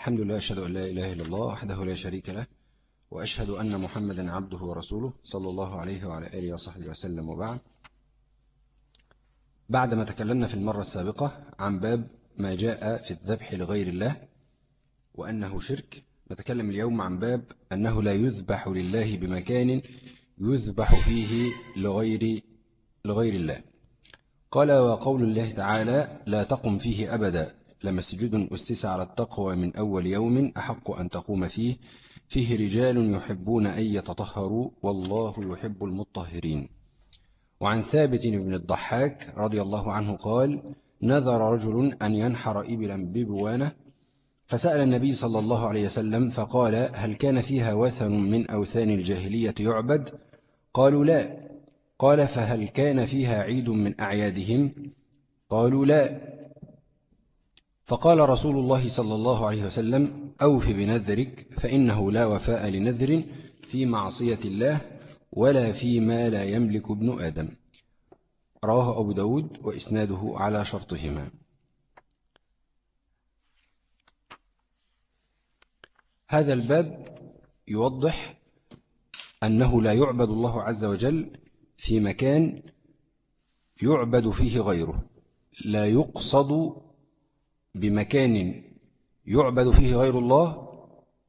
الحمد لله أشهد أن لا إله إلا الله وحده لا شريك له وأشهد أن محمدا عبده ورسوله صلى الله عليه وعلى آله وصحبه وسلم وبعد. بعدما تكلمنا في المرة السابقة عن باب ما جاء في الذبح لغير الله وأنه شرك نتكلم اليوم عن باب أنه لا يذبح لله بمكان يذبح فيه لغير, لغير الله. قال وقول الله تعالى لا تقم فيه أبدا. لمسجد أسس على التقوى من أول يوم أحق أن تقوم فيه. فيه رجال يحبون أن يتطهروا والله يحب المطهرين. وعن ثابت بن الضحاك رضي الله عنه قال نذر رجل أن ينحر إبلا ببوانة فسأل النبي صلى الله عليه وسلم فقال هل كان فيها وثن من أوثان الجاهلية يعبد؟ قالوا لا. قال فهل كان فيها عيد من أعيادهم؟ قالوا لا. فقال رسول الله صلى الله عليه وسلم أوف بنذرك فإنه لا وفاء لنذر في معصية الله ولا فيما لا يملك ابن آدم. رواه أبو داود وإسناده على شرطهما. هذا الباب يوضح أنه لا يعبد الله عز وجل في مكان يعبد فيه غيره لا يقصد بمكان يعبد فيه غير الله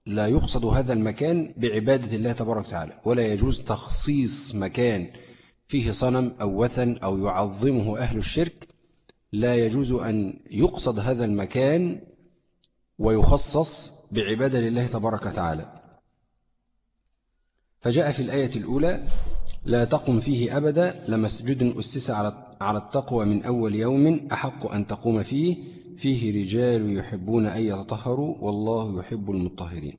لا يقصد هذا المكان بعبادة الله تبارك وتعالى ولا يجوز تخصيص مكان فيه صنم أو وثن أو يعظمه أهل الشرك. لا يجوز أن يقصد هذا المكان ويخصص بعبادة لله تبارك وتعالى. فجاء في الآية الأولى لا تقم فيه أبدا لمسجد أسس على التقوى من أول يوم أحق أن تقوم فيه فيه رجال يحبون أن يتطهروا والله يحب المطهرين.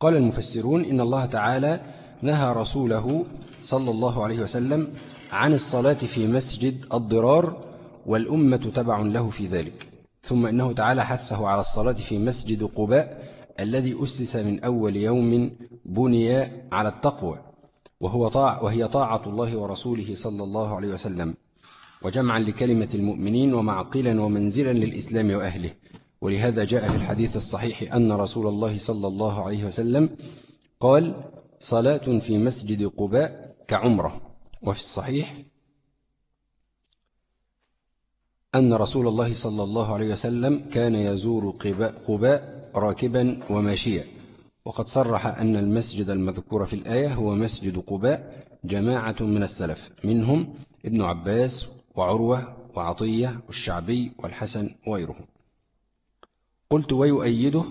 قال المفسرون إن الله تعالى نهى رسوله صلى الله عليه وسلم عن الصلاة في مسجد الضرار والأمة تبع له في ذلك. ثم إنه تعالى حثه على الصلاة في مسجد قباء الذي أسس من أول يوم بني على التقوى وهو طاع وهي طاعة الله ورسوله صلى الله عليه وسلم وجمعا لكلمة المؤمنين ومعقلا ومنزلا للإسلام وأهله. ولهذا جاء في الحديث الصحيح أن رسول الله صلى الله عليه وسلم قال صلاة في مسجد قباء كعمرة وفي الصحيح أن رسول الله صلى الله عليه وسلم كان يزور قباء راكبا وماشيا. وقد صرح أن المسجد المذكور في الآية هو مسجد قباء جماعة من السلف منهم ابن عباس وعروة وعطية والشعبي والحسن وغيرهم. قلت ويؤيده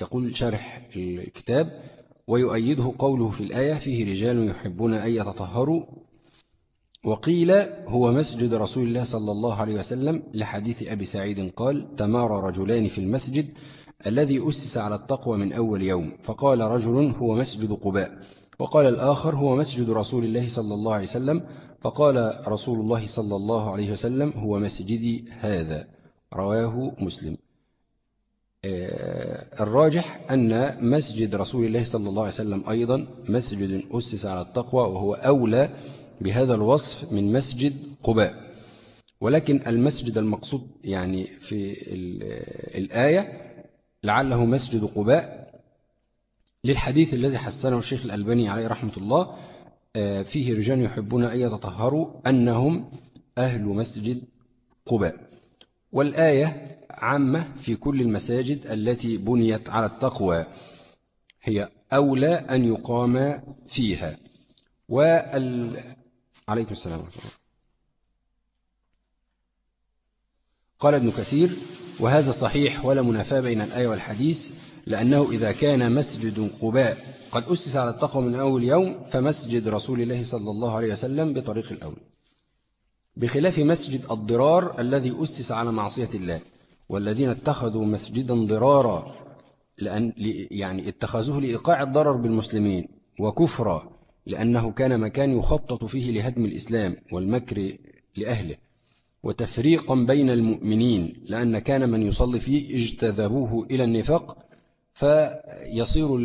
يقول شرح الكتاب ويؤيده قوله في الآية فيه رجال يحبون أن يتطهروا. وقيل هو مسجد رسول الله صلى الله عليه وسلم. لحديث أبي سعيد قال تمار رجلان في المسجد الذي أسس على التقوى من أول يوم. فقال رجل هو مسجد قباء. وقال الآخر هو مسجد رسول الله صلى الله عليه وسلم. فقال رسول الله صلى الله عليه وسلم هو مسجدي هذا. رواه مسلم. آه، الراجح أن مسجد رسول الله صلى الله عليه وسلم أيضا مسجد أسس على التقوى وهو أولى بهذا الوصف من مسجد قباء. ولكن المسجد المقصود يعني في الآية لعله مسجد قباء للحديث الذي حسنه الشيخ الألباني عليه رحمة الله آه، فيه رجال يحبون أن يتطهروا أنهم أهل مسجد قباء. والآية عامة في كل المساجد التي بنيت على التقوى هي أولى أن يقام فيها. وال... عليكم السلام ورحمة الله. قال ابن كثير وهذا صحيح ولا منافاة بين الآية والحديث لأنه إذا كان مسجد قباء قد أسس على التقوى من أول يوم فمسجد رسول الله صلى الله عليه وسلم بطريق الأول. بخلاف مسجد الضرار الذي أسس على معصية الله والذين اتخذوا مسجدا ضرارا لأن يعني اتخذوه لإيقاع الضرر بالمسلمين وكفرا لأنه كان مكان يخطط فيه لهدم الإسلام والمكر لأهله. وتفريقا بين المؤمنين لأن كان من يصلي فيه اجتذبوه إلى النفاق فيصير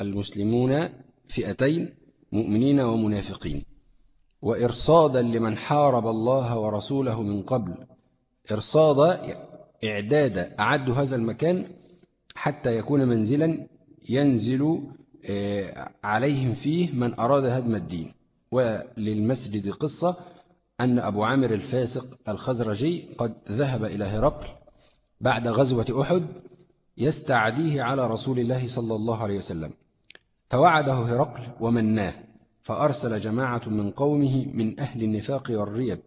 المسلمون فئتين مؤمنين ومنافقين. وإرصادا لمن حارب الله ورسوله من قبل إرصاد إعداد أعد هذا المكان حتى يكون منزلا ينزل آه، عليهم فيه من أراد هدم الدين. وللمسجد قصة أن أبو عامر الفاسق الخزرجي قد ذهب إلى هرقل بعد غزوة أحد يستعديه على رسول الله صلى الله عليه وسلم. فوعده هرقل ومناه فأرسل جماعة من قومه من أهل النفاق والريب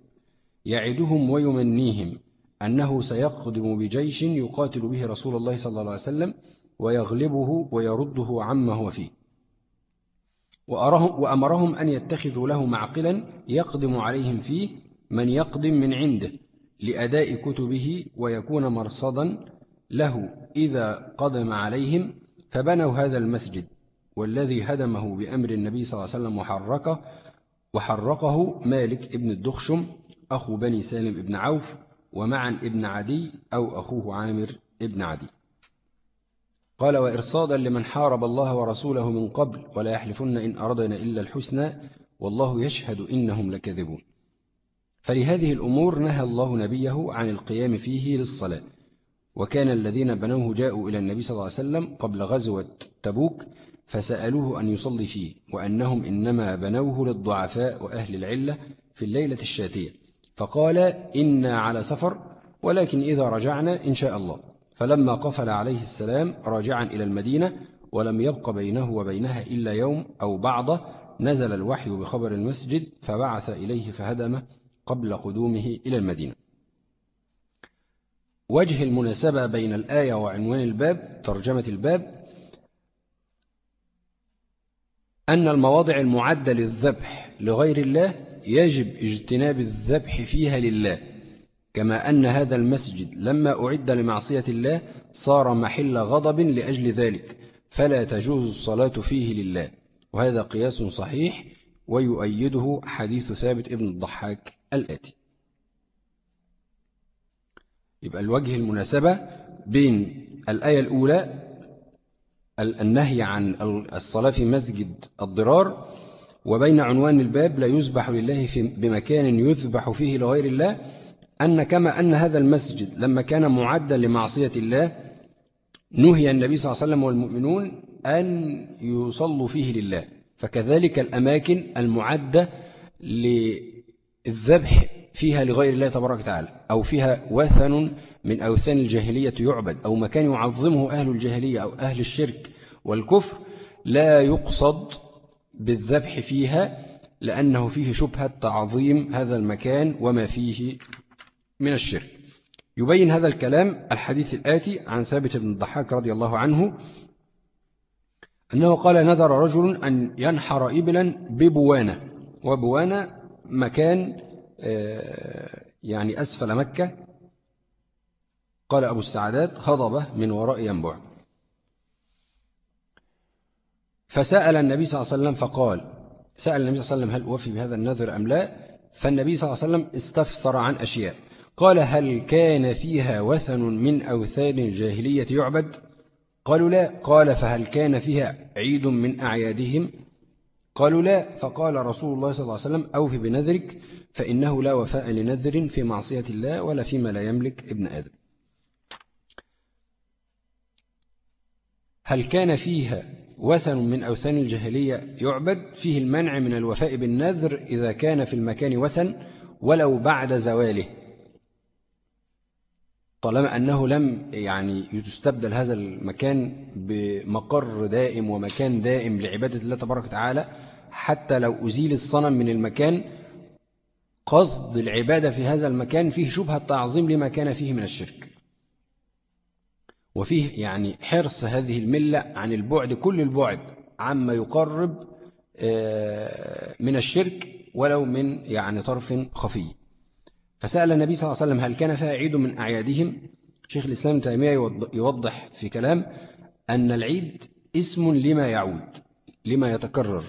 يعدهم ويمنيهم أنه سيقدم بجيش يقاتل به رسول الله صلى الله عليه وسلم ويغلبه ويرده عما هو فيه. وأمرهم أن يتخذوا له معقلا يقدم عليهم فيه من يقدم من عنده لأداء كتبه ويكون مرصدا له إذا قدم عليهم فبنوا هذا المسجد والذي هدمه بأمر النبي صلى الله عليه وسلم وحركه وحرقه مالك ابن الدخشم أخو بني سالم ابن عوف ومعا ابن عدي أو أخوه عامر ابن عدي. قال وإرصادا لمن حارب الله ورسوله من قبل ولا يحلفن إن أردنا إلا الحسنى والله يشهد إنهم لكذبون. فلهذه الأمور نهى الله نبيه عن القيام فيه للصلاة. وكان الذين بنوه جاءوا إلى النبي صلى الله عليه وسلم قبل غزوة تبوك فسألوه أن يصلي فيه وأنهم إنما بنوه للضعفاء وأهل العلة في الليلة الشاتية. فقال إنا على سفر ولكن إذا رجعنا إن شاء الله. فلما قفل عليه السلام راجعا إلى المدينة ولم يبق بينه وبينها إلا يوم أو بعضه نزل الوحي بخبر المسجد فبعث إليه فهدمه قبل قدومه إلى المدينة. وجه المناسبة بين الآية وعنوان الباب ترجمة الباب أن المواضع المعدة للذبح لغير الله يجب اجتناب الذبح فيها لله. كما أن هذا المسجد لما أعد لمعصية الله صار محل غضب لأجل ذلك فلا تجوز الصلاة فيه لله. وهذا قياس صحيح ويؤيده حديث ثابت ابن الضحاك الآتي. يبقى الوجه المناسبة بين الآية الأولى النهي عن الصلاة في مسجد الضرار وبين عنوان الباب لا يذبح لله في بمكان يذبح فيه لغير الله أن كما أن هذا المسجد لما كان معدا لمعصية الله نهي النبي صلى الله عليه وسلم والمؤمنون أن يصلوا فيه لله. فكذلك الأماكن المعدة للذبح فيها لغير الله تبارك وتعالى أو فيها وثن من أوثان الجاهلية يعبد أو مكان يعظمه أهل الجاهلية أو أهل الشرك والكفر لا يقصد بالذبح فيها لأنه فيه شبهة تعظيم هذا المكان وما فيه من الشرك. يبين هذا الكلام الحديث الآتي عن ثابت بن الضحاك رضي الله عنه أنه قال نذر رجل أن ينحر إبلا ببوانة وبوانة مكان آه، يعني أسفل مكة. قال أبو السعدات هضبة من وراء ينبع. فسأل النبي صلى الله عليه وسلم فقال سأل النبي صلى الله عليه وسلم هل أوفي بهذا النذر أم لا؟ فالنبي صلى الله عليه وسلم استفسر عن أشياء. قال هل كان فيها وثن من أوثان الجاهلية يعبد؟ قالوا لا. قال فهل كان فيها عيد من أعيادهم؟ قالوا لا. فقال رسول الله صلى الله عليه وسلم أوفي بنذرك فإنه لا وفاء لنذر في معصية الله ولا فيما لا يملك ابن آدم. هل كان فيها وثن من أوثان الجاهلية يعبد؟ فيه المنع من الوفاء بالنذر إذا كان في المكان وثن ولو بعد زواله. طالما أنه لم يعني يستبدل هذا المكان بمقر دائم ومكان دائم لعبادة الله تبارك وتعالى حتى لو أزيل الصنم من المكان قصد العبادة في هذا المكان فيه شبهة تعظيم لما كان فيه من الشرك. وفيه يعني حرص هذه الملة عن البعد كل البعد عما يقرب آه، من الشرك ولو من يعني طرف خفي. فسأل النبي صلى الله عليه وسلم هل كان فيها عيد من أعيادهم؟ شيخ الإسلام تيمية يوضح في كلام أن العيد اسم لما يعود لما يتكرر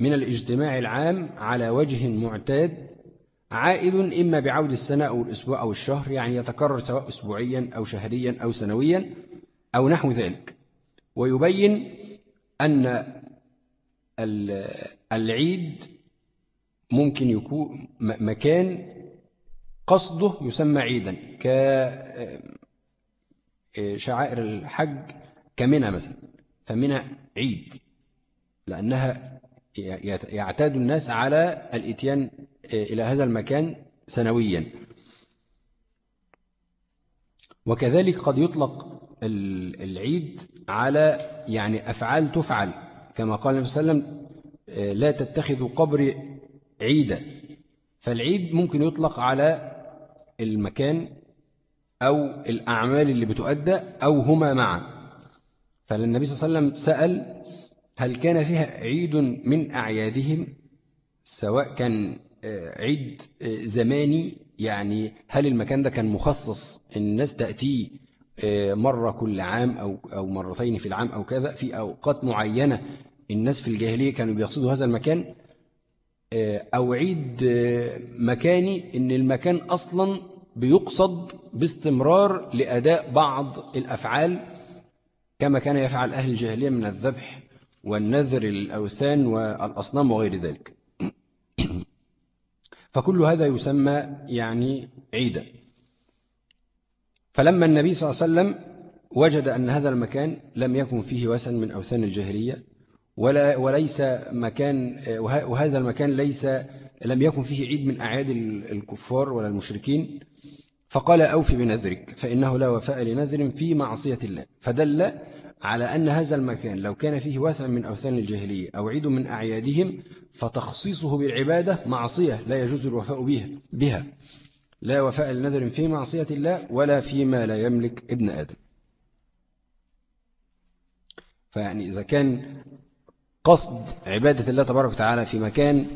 من الاجتماع العام على وجه معتاد عائد إما بعود السنة أو الأسبوع أو الشهر يعني يتكرر سواء أسبوعيا أو شهريا أو سنويا أو نحو ذلك. ويبين أن العيد ممكن يكون مكان قصده يسمى عيدا كشعائر الحج كمنى مثلا فمنى عيد لأنها يعتاد الناس على الإتيان إلى هذا المكان سنويا. وكذلك قد يطلق العيد على يعني أفعال تفعل كما قال النبي صلى الله عليه وسلم لا تتخذوا قبر عيدا. فالعيد ممكن يطلق على المكان أو الأعمال اللي بتؤدى أو هما معا. فالنبي صلى الله عليه وسلم سأل هل كان فيها عيد من أعيادهم؟ سواء كان آه، عيد آه، زماني يعني هل المكان ده كان مخصص الناس تأتيه آه، مرة كل عام أو أو مرتين في العام أو كذا في أوقات معينة الناس في الجاهلية كانوا بيقصدوا هذا المكان؟ أو عيد مكاني إن المكان أصلا بيقصد باستمرار لأداء بعض الأفعال كما كان يفعل أهل الجاهلية من الذبح والنذر الأوثان والأصنام وغير ذلك. فكل هذا يسمى يعني عيدا. فلما النبي صلى الله عليه وسلم وجد أن هذا المكان لم يكن فيه وثن من أوثان الجاهلية ولا وليس مكان وهذا المكان ليس لم يكن فيه عيد من أعياد الكفار ولا المشركين. فقال أوفي بنذرك فإنه لا وفاء لنذر في معصية الله. فدل على أن هذا المكان لو كان فيه وثن من أوثان الجاهلية أو عيد من أعيادهم فتخصيصه بالعبادة معصية لا يجوز الوفاء بها, بها. لا وفاء لنذر في معصية الله ولا فيما لا يملك ابن آدم. فيعني إذا كان قصد عبادة الله تبارك وتعالى في مكان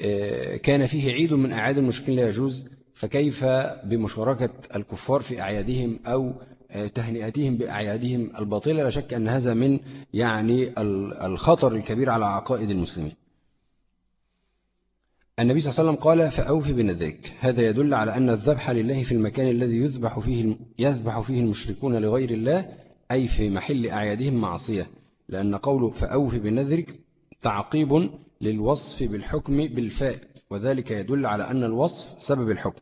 آه، كان فيه عيد من أعياد المشركين لا يجوز فكيف بمشاركة الكفار في أعيادهم أو تهنئتهم بأعيادهم الباطلة؟ لا شك أن هذا من يعني الخطر الكبير على عقائد المسلمين. النبي صلى الله عليه وسلم قال فأوفي بنذرك. هذا يدل على أن الذبح لله في المكان الذي يذبح فيه يذبح فيه المشركون لغير الله أي في محل أعيادهم معصية. لأن قوله فأوفي بنذرك تعقيب للوصف بالحكم بالفاء وذلك يدل على أن الوصف سبب الحكم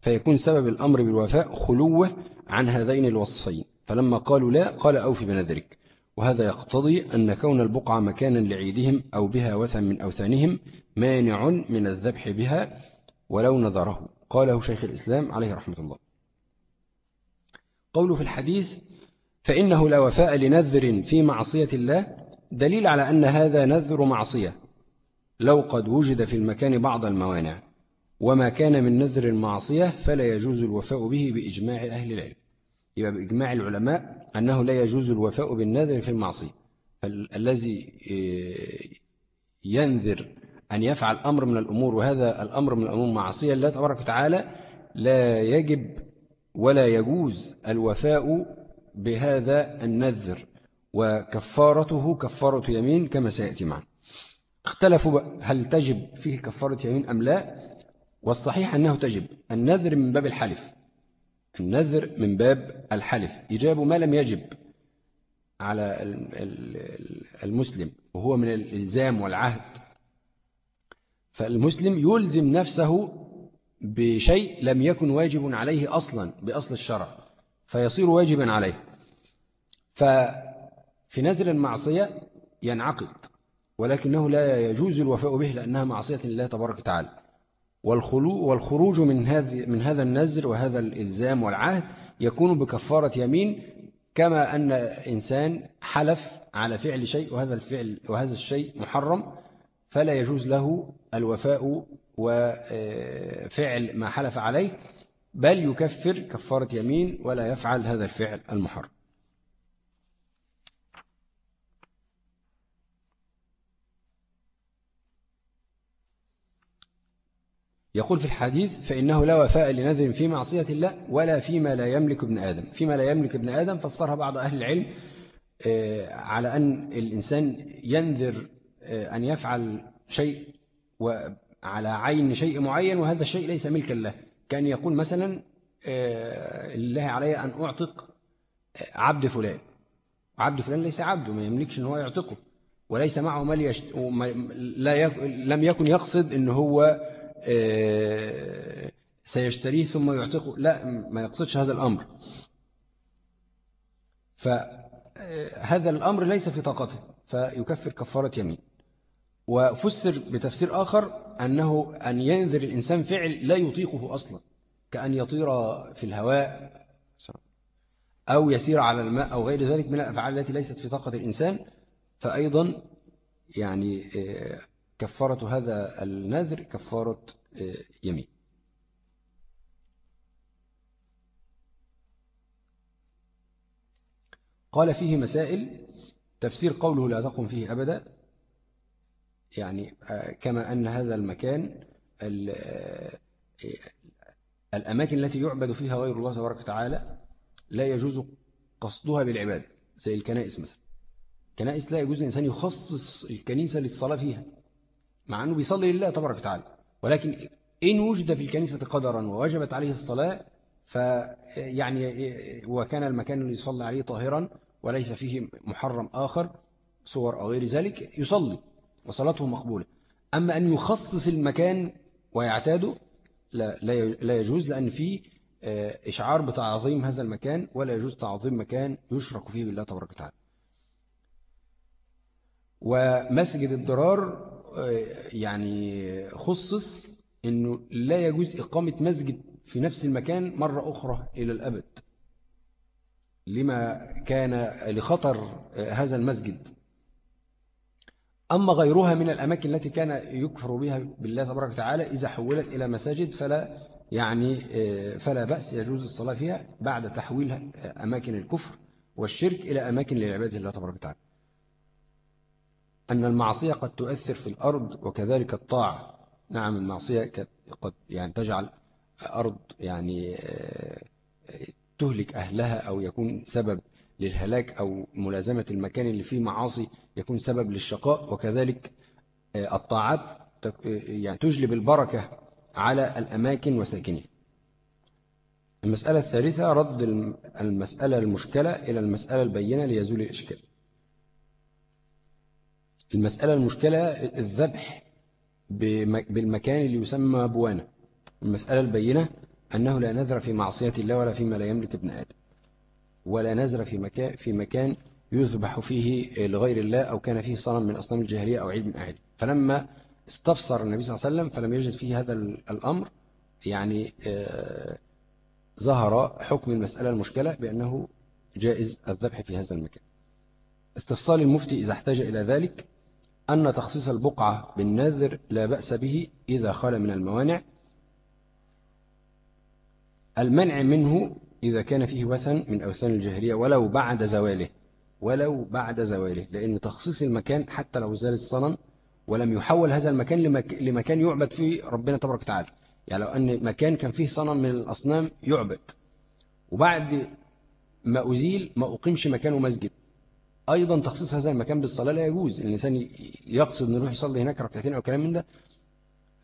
فيكون سبب الأمر بالوفاء خلوة عن هذين الوصفين. فلما قالوا لا قال أوفي بنذرك. وهذا يقتضي أن كون البقعة مكانا لعيدهم أو بها وثن من أوثانهم مانع من الذبح بها ولو نذره. قاله شيخ الإسلام عليه رحمة الله. قوله في الحديث فإنه لا وفاء لنذر في معصية الله دليل على أن هذا نذر معصية. لو قد وجد في المكان بعض الموانع وما كان من نذر المعصية فلا يجوز الوفاء به بإجماع أهل العلم. يبقى بإجماع العلماء أنه لا يجوز الوفاء بالنذر في المعصية. الذي آه، ينذر أن يفعل أمر من الأمور وهذا الأمر من الأمور معصية الله تبارك وتعالى لا يجب ولا يجوز الوفاء بهذا النذر وكفارته كفارة يمين كما سيأتي معنا اختلفوا هل تجب فيه كفارة يمين أم لا؟ والصحيح أنه تجب. النذر من باب الحلف. النذر من باب الحلف. إجاب ما لم يجب على المسلم وهو من الإلزام والعهد. فالمسلم يلزم نفسه بشيء لم يكن واجب عليه أصلا بأصل الشرع فيصير واجبا عليه. ففي نذر المعصية ينعقد ولكنه لا يجوز الوفاء به لأنها معصية لله تبارك وتعالى. والخروج من هذا من هذا النذر وهذا الإلزام والعهد يكون بكفارة يمين كما أن إنسان حلف على فعل شيء وهذا الفعل وهذا الشيء محرم فلا يجوز له الوفاء وفعل ما حلف عليه بل يكفر كفارة يمين ولا يفعل هذا الفعل المحرم. يقول في الحديث فإنه لا وفاء لنذر في معصية الله ولا فيما لا يملك ابن آدم. فيما لا يملك ابن آدم فسرها بعض أهل العلم آه، على أن الإنسان ينذر آه، أن يفعل شيء وعلى عين شيء معين وهذا الشيء ليس ملكا له. كأن يقول مثلا آه، لله علي أن أعتق عبد فلان. عبد فلان ليس عبده ما يملكش أن هو يعتقه. وليس معه مال يشت... لا يك... لم يكن يقصد إن هو سيشتريه ثم يعتقه. لا ما يقصدش هذا الأمر. فهذا الأمر ليس في طاقته فيكفر كفارة يمين. وفسر بتفسير آخر أنه أن ينذر الإنسان فعل لا يطيقه أصلا كأن يطير في الهواء أو يسير على الماء أو غير ذلك من الأفعال التي ليست في طاقة الإنسان. فأيضا يعني آه، كفارة هذا النذر كفارة آه، يمين. قال فيه مسائل تفسير قوله لا تقم فيه أبدا يعني آه، كما أن هذا المكان الأماكن التي يعبد فيها غير الله تبارك وتعالى لا يجوز قصدها بالعبادة زي الكنائس مثلا. كنائس لا يجوز الإنسان يخصص الكنيسة للصلاة فيها. مع أنه بيصلي لله تبارك وتعالى. ولكن إن وجد في الكنيسة قدرا ووجبت عليه الصلاة فيعني وكان المكان اللي يصلي عليه طاهرا وليس فيه محرم آخر صور أو غير ذلك يصلي وصلاته مقبولة. أما أن يخصص المكان ويعتاده لا, لا يجوز لأن فيه آه، إشعار بتعظيم هذا المكان ولا يجوز تعظيم مكان يشرك فيه بالله تبارك وتعالى. ومسجد الضرار يعني خصص أنه لا يجوز إقامة مسجد في نفس المكان مرة أخرى إلى الأبد. لما كان لخطر هذا المسجد. أما غيرها من الأماكن التي كان يكفر بها بالله تبارك وتعالى إذا حولت إلى مساجد فلا يعني آه، فلا بأس يجوز الصلاة فيها بعد تحويل آه، أماكن الكفر والشرك إلى أماكن للعبادة الله تبارك وتعالى. أن المعصية قد تؤثر في الأرض وكذلك الطاعة. نعم المعصية قد يعني تجعل أرض يعني آه، تهلك أهلها أو يكون سبب للهلاك أو ملازمة المكان اللي فيه معاصي يكون سبب للشقاء. وكذلك الطاعات يعني تجلب البركة على الأماكن وساكنها. المسألة الثالثة رد المسألة المشكلة إلى المسألة البينة ليزول الإشكال. المسألة المشكلة الذبح بالمكان اللي يسمى بوانا. المسألة البينة أنه لا نذر في معصية الله ولا فيما لا يملك ابن آدم. ولا نذر في مكان, في مكان يذبح فيه لغير الله أو كان فيه صنم من أصنام الجاهلية أو عيد من أعياد. فلما استفسر النبي صلى الله عليه وسلم فلم يجد فيه هذا الأمر يعني آه، ظهر حكم المسألة المشكلة بأنه جائز الذبح في هذا المكان. استفصال المفتي إذا احتاج إلى ذلك أن تخصيص البقعة بالنذر لا بأس به إذا خال من الموانع. المنع منه إذا كان فيه وثن من أوثان الجاهلية ولو بعد زواله ولو بعد زواله لأن تخصيص المكان حتى لو زال الصنم ولم يحول هذا المكان لمكان يعبد فيه ربنا تبارك وتعالى. يعني لو أن مكان كان فيه صنم من الأصنام يعبد. وبعد ما أزيل ما أقيمش مكانه مسجد. أيضا تخصيص هذا المكان بالصلاة لا يجوز. الإنسان يقصد أن يروح يصلي هناك ركعتين أو كلام من ده.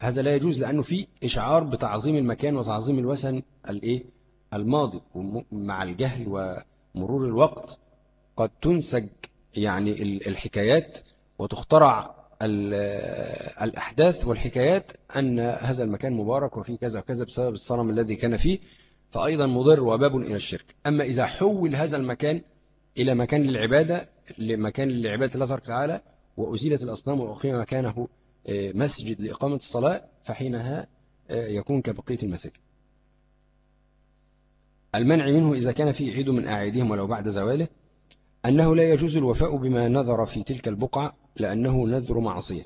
هذا لا يجوز لأنه فيه إشعار بتعظيم المكان وتعظيم الوثن الإيه؟ الماضي. مع الجهل ومرور الوقت قد تنسج يعني الحكايات وتخترع الأحداث والحكايات أن هذا المكان مبارك وفيه كذا وكذا بسبب الصنم الذي كان فيه فأيضا مضر وباب إلى الشرك. أما إذا حول هذا المكان إلى مكان للعبادة لمكان للعبادة الله تبارك وتعالى وأزيلت الأصنام وأقيم مكانه آه، مسجد لإقامة الصلاة فحينها آه، يكون كبقية المساجد. المنع منه إذا كان فيه عيد من أعيدهم ولو بعد زواله أنه لا يجوز الوفاء بما نذر في تلك البقعة لأنه نذر معصية.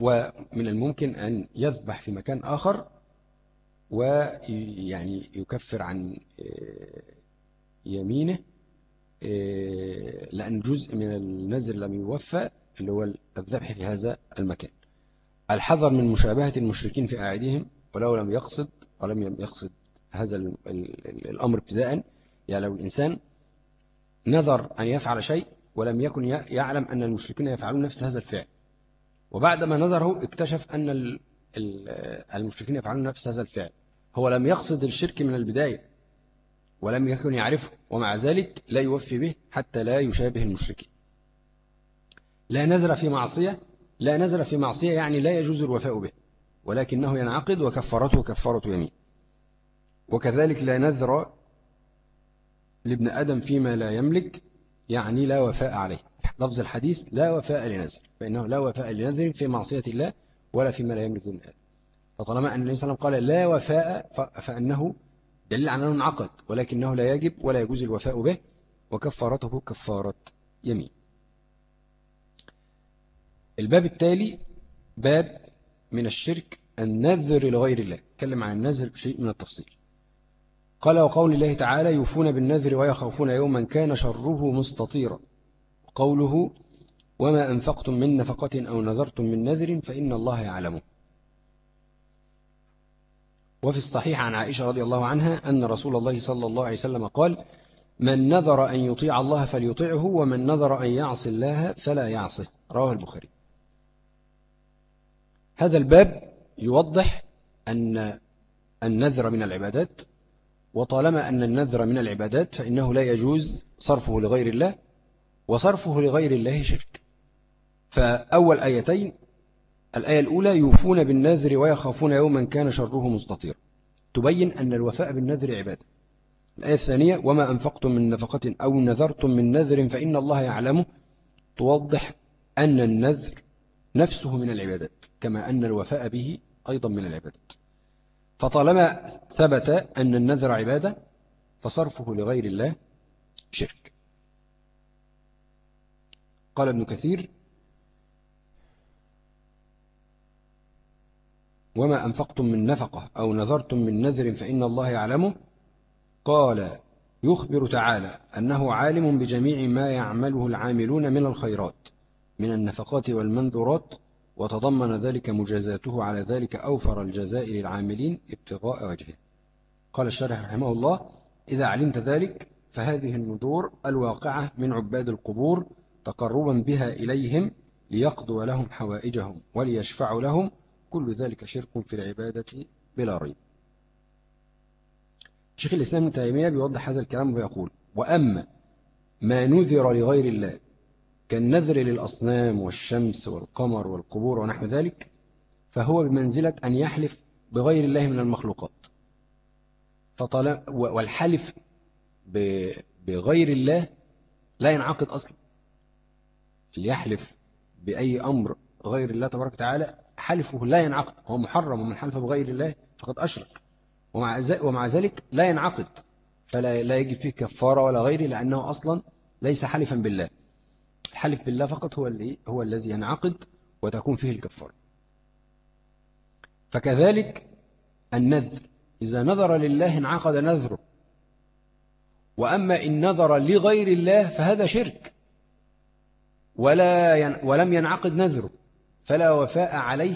ومن الممكن أن يذبح في مكان آخر ويعني يكفر عن آه، يمينه آه، لأن جزء من النذر لم يوفى اللي هو الذبح في هذا المكان. الحذر من مشابهة المشركين في أعيدهم ولو لم يقصد ولم يقصد هذا الأمر ابتداء يعني لو الإنسان نذر أن يفعل شيء ولم يكن يعلم أن المشركين يفعلون نفس هذا الفعل. وبعدما نظره اكتشف أن المشركين يفعلون نفس هذا الفعل. هو لم يقصد الشرك من البداية ولم يكن يعرفه ومع ذلك لا يوفي به حتى لا يشابه المشركين. لا نذر في معصية لا نذر في معصية يعني لا يجوز الوفاء به ولكنه ينعقد وكفرته كفارة يمين. وكذلك لا نذر لابن آدم فيما لا يملك يعني لا وفاء عليه. لفظ الحديث لا وفاء لنذر فإنه لا وفاء لنذر في معصية الله ولا فيما لا يملك آدم فطالما أن النبي صلى الله عليه وسلم قال لا وفاء فأنه دليل على أنه انعقد ولكنه لا يجب ولا يجوز الوفاء به وكفارته كفارة يمين. الباب التالي باب من الشرك النذر لغير الله. تكلم عن النذر بشيء من التفصيل. قال وقول الله تعالى يوفون بالنذر ويخافون يوما كان شره مستطيرا. قوله وما أنفقتم من نفقة أو نذرتم من نذر فإن الله يعلمه وفي الصحيح عن عائشة رضي الله عنها أن رسول الله صلى الله عليه وسلم قال من نذر أن يطيع الله فليطيعه ومن نذر أن يعصي الله فلا يعصه. رواه البخاري. هذا الباب يوضح أن النذر من العبادات وطالما أن النذر من العبادات فإنه لا يجوز صرفه لغير الله وصرفه لغير الله شرك. فأول آيتين الآية الأولى يوفون بالنذر ويخافون يوما كان شره مستطير تبين أن الوفاء بالنذر عبادة. الآية الثانية وما أنفقتم من نفقة أو نذرتم من نذر فإن الله يعلمه توضح أن النذر نفسه من العبادات كما أن الوفاء به أيضا من العبادات. فطالما ثبت أن النذر عبادة فصرفه لغير الله شرك. قال ابن كثير وما أنفقتم من نفقة أو نذرتم من نذر فإن الله يعلمه قال يخبر تعالى أنه عالم بجميع ما يعمله العاملون من الخيرات من النفقات والمنذرات وتضمن ذلك مجازاته على ذلك أوفر الجزاء للعاملين ابتغاء وجهه قال الشارح رحمه الله إذا علمت ذلك فهذه النجور الواقعة من عباد القبور تقربا بها إليهم ليقضوا لهم حوائجهم وليشفعوا لهم كل ذلك شرك في العبادة بلا ريب. شيخ الإسلام ابن تيمية بيوضح هذا الكلام ويقول وأما ما نذر لغير الله كالنذر للأصنام والشمس والقمر والقبور ونحو ذلك فهو بمنزلة أن يحلف بغير الله من المخلوقات. والحلف بغير الله لا ينعقد أصلا. اللي يحلف بأي أمر غير الله تبارك وتعالى حلفه لا ينعقد. هو محرم ومن حلف بغير الله فقد أشرك. ومع ومع ذلك لا ينعقد. فلا لا يجب فيه كفارة ولا غيره لأنه أصلا ليس حلفا بالله. الحلف بالله فقط هو اللي هو الذي ينعقد وتكون فيه الكفارة. فكذلك النذر. إذا نذر لله انعقد نذره. وأما إن نذر لغير الله فهذا شرك. ولا ين ولم ينعقد نذره. فلا وفاء عليه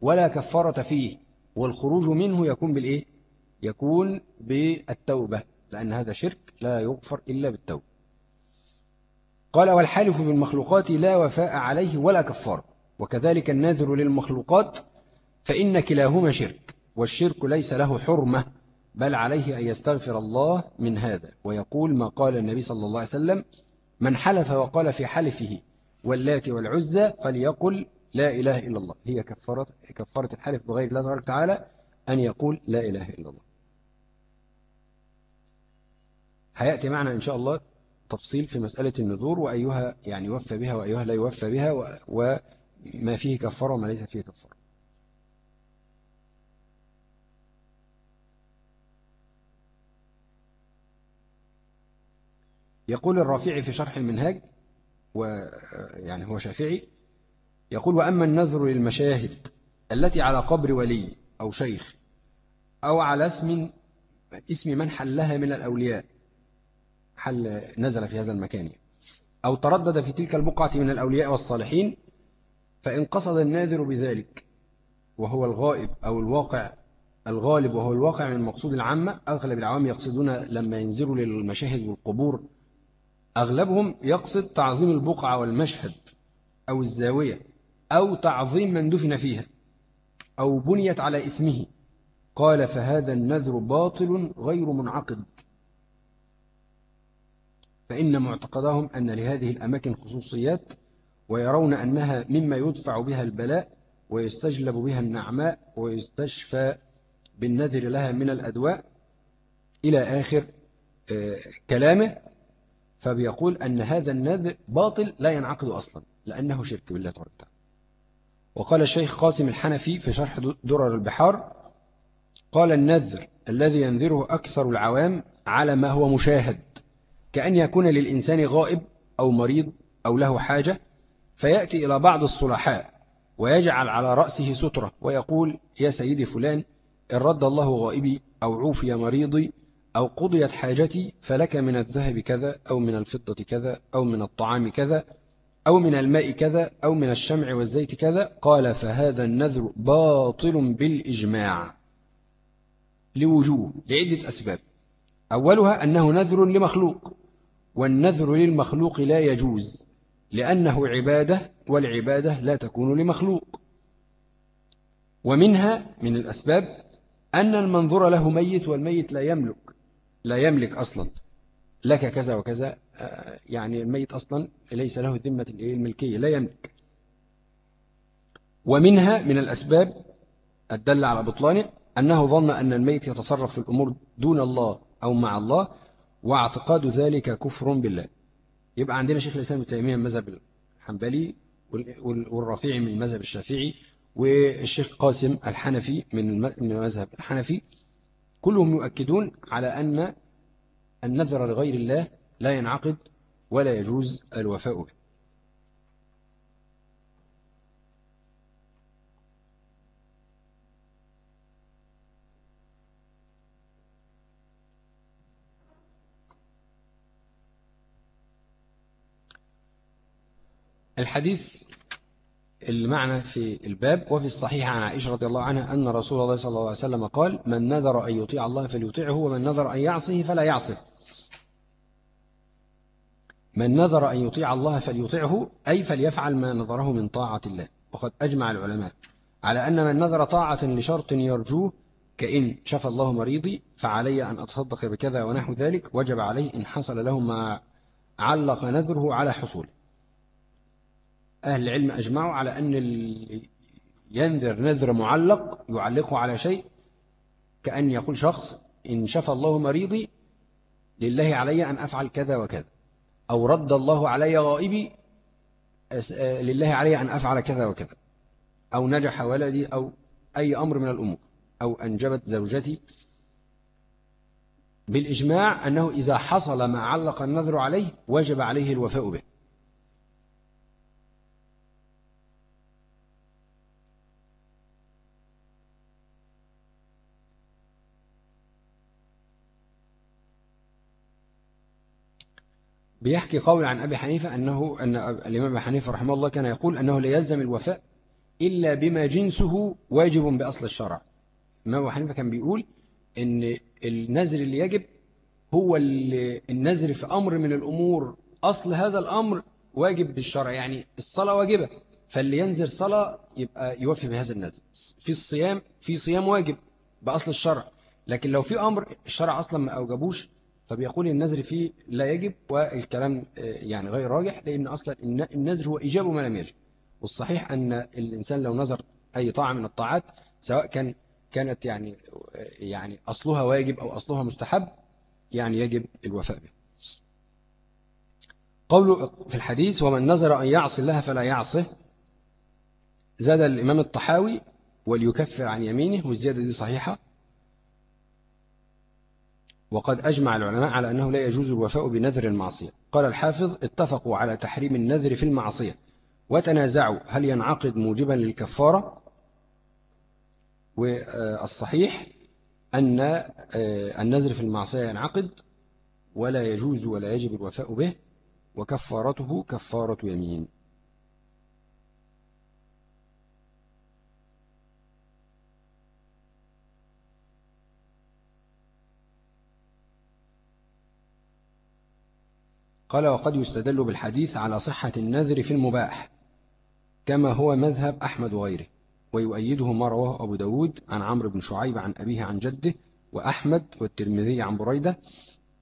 ولا كفارة فيه والخروج منه يكون بالإيه؟ يكون بالتوبة لأن هذا شرك لا يغفر إلا بالتوبة. قال والحالف بالمخلوقات لا وفاء عليه ولا كفارة. وكذلك الناذر للمخلوقات فإن كلاهما شرك والشرك ليس له حرمة بل عليه أن يستغفر الله من هذا. ويقول ما قال النبي صلى الله عليه وسلم من حلف وقال في حلفه واللات والعزى فليقل لا إله إلا الله. هي كفارة, كفارة الحلف بغير الله تبارك تعالى أن يقول لا إله إلا الله. هيأتي معنا إن شاء الله تفصيل في مسألة النذور وأيها يعني يوفى بها وأيها لا يوفى بها وما فيه كفارة وما ليس فيه كفارة. يقول الرافعي في شرح المنهاج ويعني هو شافعي يقول وأما النذر للمشاهد التي على قبر ولي أو شيخ أو على اسم اسم من حلها من الأولياء حل نزل في هذا المكان أو تردد في تلك البقعة من الأولياء والصالحين فإن قصد الناذر بذلك وهو الغائب أو الواقع الغالب وهو الواقع من المقصود العامة أغلب العوام يقصدون لما ينزلوا للمشاهد والقبور أغلبهم يقصد تعظيم البقعة والمشهد أو الزاوية. أو تعظيم من دفن فيها أو بنيت على اسمه. قال فهذا النذر باطل غير منعقد. فإن معتقدهم أن لهذه الأماكن خصوصيات ويرون أنها مما يدفع بها البلاء ويستجلب بها النعماء ويستشفى بالنذر لها من الأدواء. إلى آخر آه، كلامه فبيقول أن هذا النذر باطل لا ينعقد أصلا لأنه شرك بالله تبارك وتعالى وقال الشيخ قاسم الحنفي في شرح درر البحار قال النذر الذي ينذره أكثر العوام على ما هو مشاهد كأن يكون للإنسان غائب أو مريض أو له حاجة فيأتي إلى بعض الصلحاء ويجعل على رأسه سترة ويقول يا سيدي فلان إن رد الله غائبي أو عوفي مريضي أو قضيت حاجتي فلك من الذهب كذا أو من الفضة كذا أو من الطعام كذا أو من الماء كذا أو من الشمع والزيت كذا قال فهذا النذر باطل بالإجماع لوجوه لعدة أسباب. أولها أنه نذر لمخلوق والنذر للمخلوق لا يجوز لأنه عبادة والعبادة لا تكون لمخلوق. ومنها من الأسباب أن المنظور له ميت والميت لا يملك لا يملك أصلا لك كذا وكذا يعني الميت أصلا ليس له ذمة الملكية لا يملك. ومنها من الأسباب الدل على بطلانه أنه ظن أن الميت يتصرف في الأمور دون الله أو مع الله واعتقاد ذلك كفر بالله. يبقى عندنا شيخ الإسلام التيمية المذهب الحنبلي والرافعي من المذهب الشافعي والشيخ قاسم الحنفي من المذهب الحنفي. كلهم يؤكدون على أن النذر لغير الله لا ينعقد ولا يجوز الوفاء به. الحديث المعنى في الباب وفي الصحيح عن عائشة رضي الله عنها أن رسول الله صلى الله عليه وسلم قال من نذر أن يطيع الله فليطيعه ومن نذر أن يعصه فلا يعصه. من نذر أن يطيع الله فليطيعه أي فليفعل ما نذره من طاعة الله. وقد أجمع العلماء على أن من نذر طاعة لشرط يرجوه كإن شفى الله مريضي فعلي أن أتصدق بكذا ونحو ذلك وجب عليه إن حصل له ما علق نذره على حصوله أهل العلم أجمعوا على أن ينذر نذر معلق يعلقه على شيء كأن يقول شخص إن شفى الله مريضي لله علي أن أفعل كذا وكذا. أو رد الله علي غائبي لله علي أن أفعل كذا وكذا. أو نجح ولدي أو أي أمر من الأمور. أو أنجبت زوجتي. بالإجماع أنه إذا حصل ما علق النذر عليه وجب عليه الوفاء به. بيحكي قول عن أبي حنيفة أنه أن الإمام أبي حنيفة رحمه الله كان يقول أنه لا يلزم الوفاء إلا بما جنسه واجب بأصل الشرع. الإمام أبي حنيفة كان بيقول أن النذر اللي يجب هو النذر في أمر من الأمور. أصل هذا الأمر واجب بالشرع يعني الصلاة واجبة. فاللي ينذر صلاة يبقى يوفي بهذا النذر. في الصيام في صيام واجب بأصل الشرع. لكن لو في أمر الشرع أصلا ما أوجبوش فبيقول النذر فيه لا يجب والكلام آه، يعني غير راجح لأن أصلا النذر هو إيجاب ما لم يجب. والصحيح أن الإنسان لو نظر أي طاعة من الطاعات سواء كان كانت يعني آه، يعني أصلها واجب أو أصلها مستحب يعني يجب الوفاء به. قوله في الحديث ومن نظر أن يعصي الله فلا يعصه. زاد الإمام الطحاوي وليكفر عن يمينه. والزيادة دي صحيحة. وقد أجمع العلماء على أنه لا يجوز الوفاء بنذر المعصية. قال الحافظ اتفقوا على تحريم النذر في المعصية. وتنازعوا هل ينعقد موجبا للكفارة؟ والصحيح أن آه، النذر في المعصية ينعقد ولا يجوز ولا يجب الوفاء به وكفارته كفارة يمين. قال وقد يستدل بالحديث على صحة النذر في المباح كما هو مذهب أحمد وغيره ويؤيده ما رواه أبو داود عن عمرو بن شعيب عن أبيه عن جده وأحمد والترمذي عن بريدة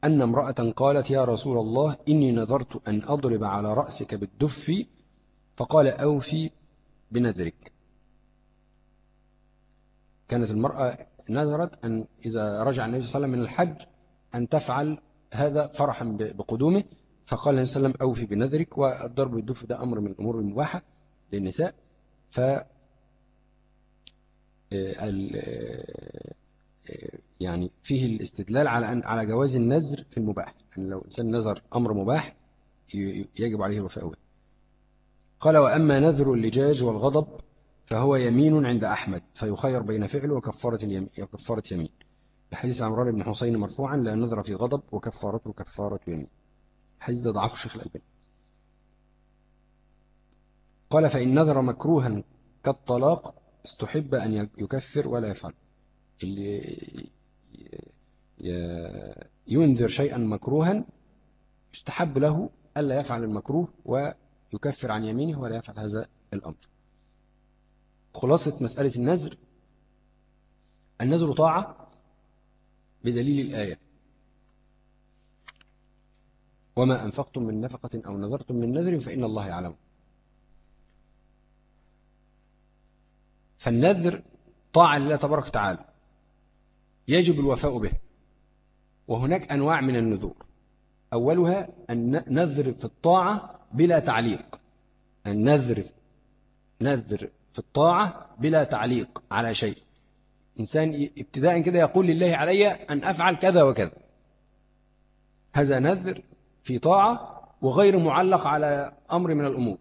أن امرأة قالت يا رسول الله إني نذرت أن أضرب على رأسك بالدف فقال أوفي بنذرك. كانت المرأة نذرت أن إذا رجع النبي صلى الله عليه وسلم من الحج أن تفعل هذا فرحا بقدومه فقال النبي صلى الله عليه وسلم أوفي بنذرك والضرب بالدف ده أمر من الأمور المباحة للنساء. ف آه، آه، يعني فيه الاستدلال على أن على جواز النذر في المباح يعني لو إنسان نذر أمر مباح يجب عليه الوفاء قال وأما نذر اللجاج والغضب فهو يمين عند أحمد فيخير بين فعل وكفارة يمين, وكفارة يمين. الحديث عمران بن حسين مرفوعا لا نذر في غضب وكفارته كفارة يمين. الحديث ده ضعفه الشيخ الألباني. قال فإن نذر مكروها كالطلاق استحب أن يكفر ولا يفعل. اللي ينذر شيئا مكروها يستحب له ألا يفعل المكروه ويكفر عن يمينه ولا يفعل هذا الأمر. خلاصة مسألة النذر. النذر طاعة بدليل الآية. وما أنفقتم من نفقة أو نذرتم من نذر فإن الله يعلم. فالنذر طاعة لله تبارك وتعالى. يجب الوفاء به. وهناك أنواع من النذور. أولها النذر في الطاعة بلا تعليق. النذر نذر في الطاعة بلا تعليق على شيء. إنسان ابتداء كده يقول لله علي أن أفعل كذا وكذا. هذا نذر في طاعة وغير معلق على أمر من الأمور.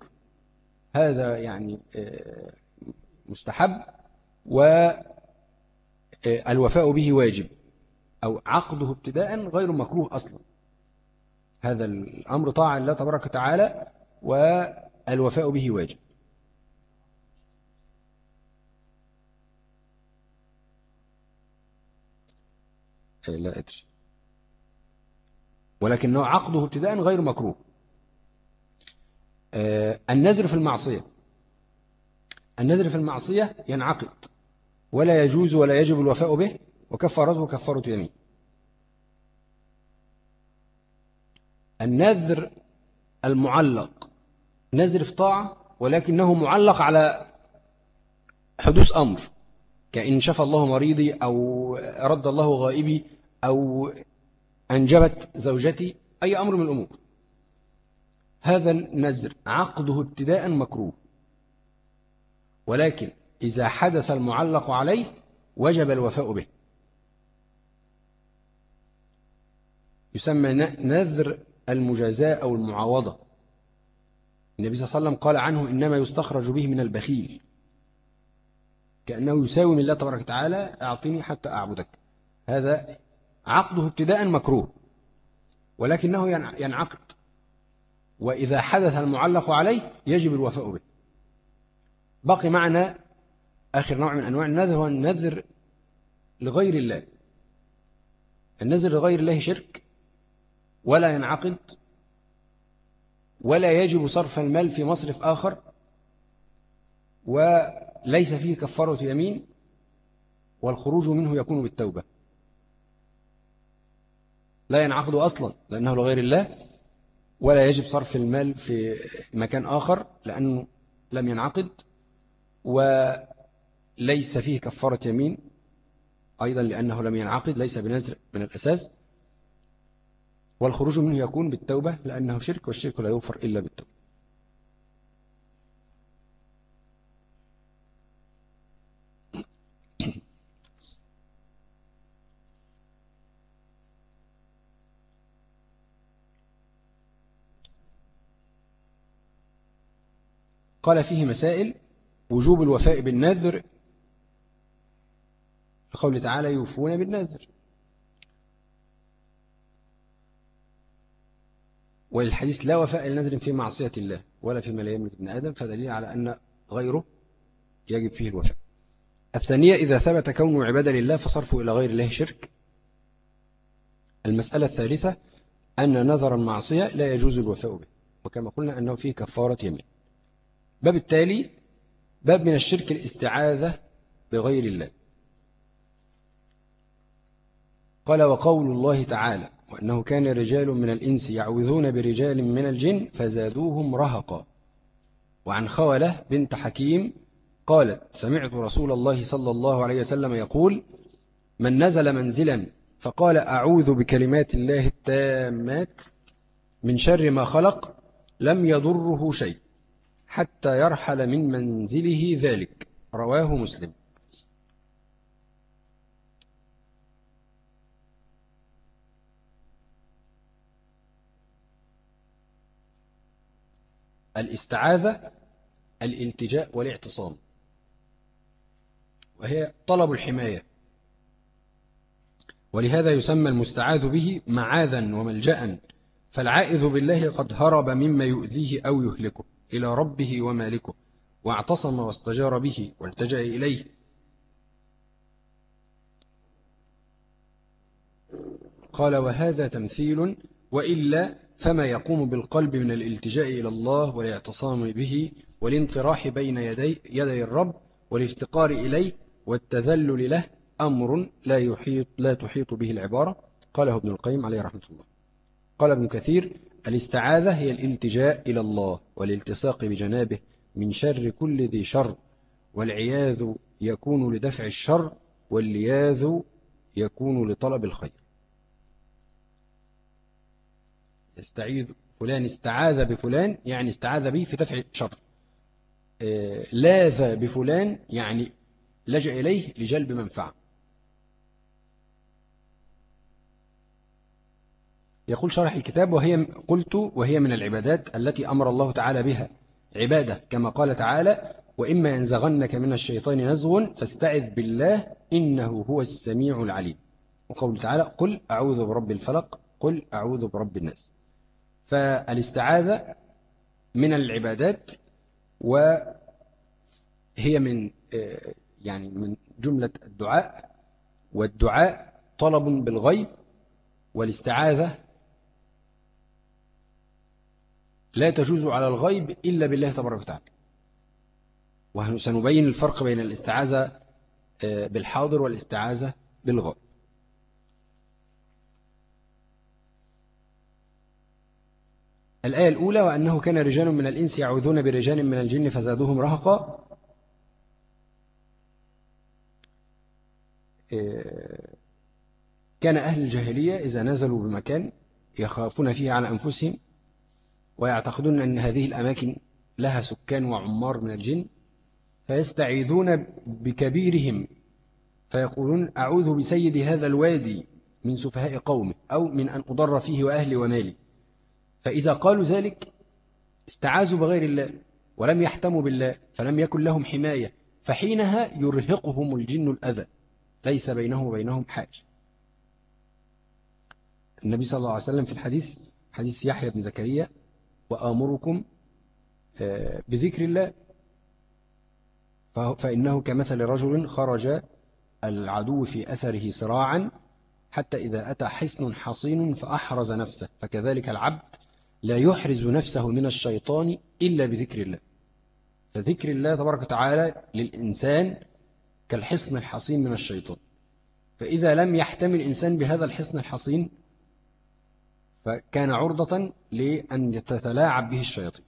هذا يعني آه، مستحب والوفاء به واجب أو عقده ابتداء غير مكروه أصلا. هذا الأمر طاعة لله تبارك وتعالى والوفاء به واجب. لا أدري. ولكنه عقده ابتداء غير مكروه. آه، النذر في المعصية. النذر في المعصية ينعقد. ولا يجوز ولا يجب الوفاء به وكفارته كفارة يمين. النذر المعلق. نذر في طاعة ولكنه معلق على حدوث أمر. كإن شفى الله مريضي أو رد الله غائبي أو أنجبت زوجتي أي أمر من الأمور. هذا النذر عقده ابتداء مكروه. ولكن إذا حدث المعلق عليه وجب الوفاء به. يسمى نذر المجازاة أو المعاوضة. النبي صلى الله عليه وسلم قال عنه إنما يستخرج به من البخيل. كأنه يساوي من الله تبارك وتعالى أعطني حتى أعبدك. هذا عقده ابتداء مكروه ولكنه ينعقد. وإذا حدث المعلق عليه يجب الوفاء به. بقي معنا آخر نوع من أنواع النذر هو النذر لغير الله. النذر لغير الله شرك ولا ينعقد ولا يجب صرف المال في مصرف آخر وليس فيه كفارة يمين والخروج منه يكون بالتوبة. لا ينعقد أصلا لأنه لغير الله ولا يجب صرف المال في مكان آخر لأنه لم ينعقد وليس فيه كفارة يمين أيضا لأنه لم ينعقد ليس بنزر من الأساس والخروج منه يكون بالتوبة لأنه شرك والشرك لا يغفر إلا بالتوبة. قال فيه مسائل وجوب الوفاء بالنذر لقول تعالى يوفون بالنذر. وللحديث لا وفاء لنذر في معصية الله ولا فيما لا يملك ابن آدم فدليل على أن غيره يجب فيه الوفاء. الثانية إذا ثبت كونه عبادة لله فصرفه إلى غير الله شرك. المسألة الثالثة أن نذر المعصية لا يجوز الوفاء به وكما قلنا أنه فيه كفارة يمين. باب التالي باب من الشرك الاستعاذة بغير الله. قال وقول الله تعالى وأنه كان رجال من الإنس يعوذون برجال من الجن فزادوهم رهقا. وعن خولة بنت حكيم قالت سمعت رسول الله صلى الله عليه وسلم يقول من نزل منزلا فقال أعوذ بكلمات الله التامات من شر ما خلق لم يضره شيء. حتى يرحل من منزله ذلك. رواه مسلم. الاستعاذة الالتجاء والاعتصام. وهي طلب الحماية. ولهذا يسمى المستعاذ به معاذا وملجأ فالعائذ بالله قد هرب مما يؤذيه أو يهلكه. إلى ربه ومالكه واعتصم واستجار به والتجأ إليه. قال وهذا تمثيل وإلا فما يقوم بالقلب من الالتجاء إلى الله والاعتصام به والانطراح بين يدي, يدي الرب والافتقار إليه والتذلل له أمر لا, يحيط لا تحيط به العبارة. قاله ابن القيم عليه رحمة الله. قال ابن كثير الاستعاذة هي الالتجاء إلى الله والالتصاق بجنابه من شر كل ذي شر والعياذ يكون لدفع الشر واللياذ يكون لطلب الخير. استعيذ فلان استعاذ بفلان يعني استعاذ به في دفع شر. آه، لاذ بفلان يعني لجأ إليه لجلب منفعة. يقول شرح الكتاب وهي قلت وهي من العبادات التي أمر الله تعالى بها. عبادة كما قال تعالى وإما ينزغنك من الشيطان نزغ فاستعذ بالله إنه هو السميع العليم. وقول تعالى قل أعوذ برب الفلق قل أعوذ برب الناس. فالاستعاذة من العبادات وهي من يعني من جملة الدعاء والدعاء طلب بالغيب والاستعاذة لا تجوز على الغيب إلا بالله تبارك وتعالى. وسنبين الفرق بين الاستعاذة آه، بالحاضر والاستعاذة بالغيب الآية الأولى وأنه كان رجال من الإنس يعوذون برجال من الجن فزادوهم رهقا. آه، كان أهل الجاهلية إذا نزلوا بمكان يخافون فيه على أنفسهم ويعتقدون أن هذه الأماكن لها سكان وعمار من الجن فيستعيذون بكبيرهم فيقولون أعوذ بسيد هذا الوادي من سفهاء قومه أو من أن أضر فيه وأهلي ومالي. فإذا قالوا ذلك استعاذوا بغير الله ولم يحتموا بالله فلم يكن لهم حماية فحينها يرهقهم الجن الأذى. ليس بينه وبينهم حاجة النبي صلى الله عليه وسلم في الحديث حديث يحيى بن زكريا وآمركم آه، بذكر الله. فإنه كمثل رجل خرج العدو في أثره صراعا حتى إذا أتى حصن حصين فأحرز نفسه. فكذلك العبد لا يحرز نفسه من الشيطان إلا بذكر الله. فذكر الله تبارك وتعالى للإنسان كالحصن الحصين من الشيطان. فإذا لم يحتمل الإنسان بهذا الحصن الحصين فكان عرضة لأن تتلاعب به الشياطين.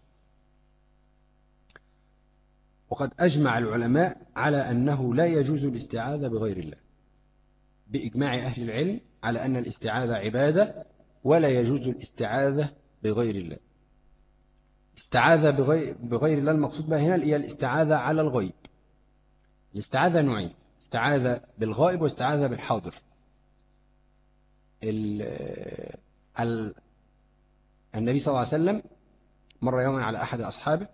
وقد أجمع العلماء على أنه لا يجوز الاستعاذة بغير الله بإجماع أهل العلم على أن الاستعاذة عبادة ولا يجوز الاستعاذة بغير الله. استعاذة بغير, بغير الله المقصود بها هنا هي الاستعاذة على الغيب. الاستعاذة نوعين استعاذة بالغائب واستعاذة بالحاضر. النبي صلى الله عليه وسلم مر يوما على أحد أصحابه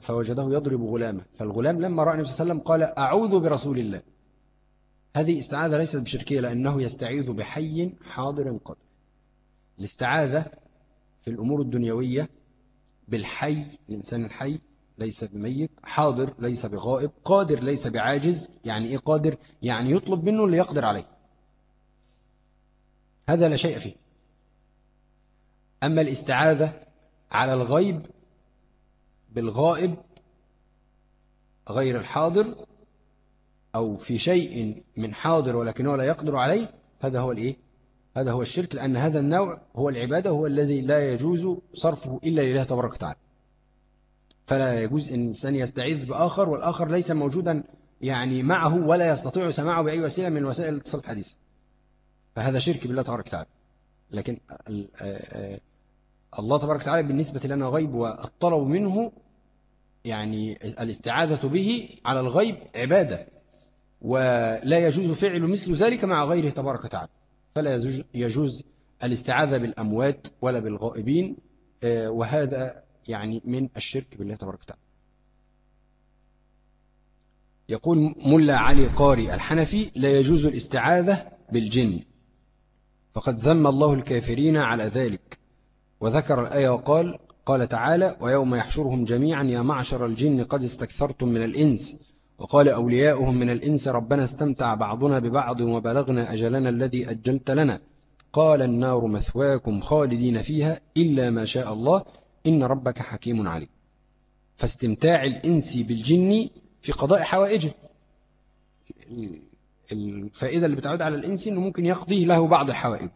فوجده يضرب غلامه فالغلام لما رأى النبي صلى الله عليه وسلم قال أعوذ برسول الله. هذه استعاذة ليست بشركية لأنه يستعيذ بحي حاضر قدر. الاستعاذة في الأمور الدنيوية بالحي الإنسان الحي ليس بميت حاضر ليس بغائب قادر ليس بعاجز يعني إيه قادر؟ يعني يطلب منه اللي يقدر عليه. هذا لا شيء فيه. أما الاستعاذة على الغيب بالغائب غير الحاضر أو في شيء من حاضر ولكنه لا يقدر عليه هذا هو الإيه؟ هذا هو الشرك لأن هذا النوع هو العبادة هو الذي لا يجوز صرفه إلا لله تبارك وتعالى. فلا يجوز أن الإنسان يستعيذ بآخر والآخر ليس موجودا يعني معه ولا يستطيع سماعه بأي وسيلة من وسائل الاتصال الحديثة فهذا شرك بالله تبارك وتعالى. لكن الله تبارك وتعالى بالنسبة لنا غيب والطلب منه يعني الاستعاذة به على الغيب عبادة ولا يجوز فعل مثل ذلك مع غيره تبارك وتعالى. فلا يجوز الاستعاذة بالأموات ولا بالغائبين آه، وهذا يعني من الشرك بالله تبارك وتعالى. يقول ملا علي قاري الحنفي لا يجوز الاستعاذة بالجن فقد ذم الله الكافرين على ذلك. وذكر الآية وقال قال تعالى ويوم يحشرهم جميعا يا معشر الجن قد استكثرتم من الإنس وقال أولياؤهم من الإنس ربنا استمتع بعضنا ببعض وبلغنا أجلنا الذي أجلت لنا قال النار مثواكم خالدين فيها إلا ما شاء الله إن ربك حكيم عليم فاستمتاع الإنس بالجن في قضاء حوائجه. الفائدة اللي بتعود على الإنس أنه ممكن يقضي له بعض الحوائج.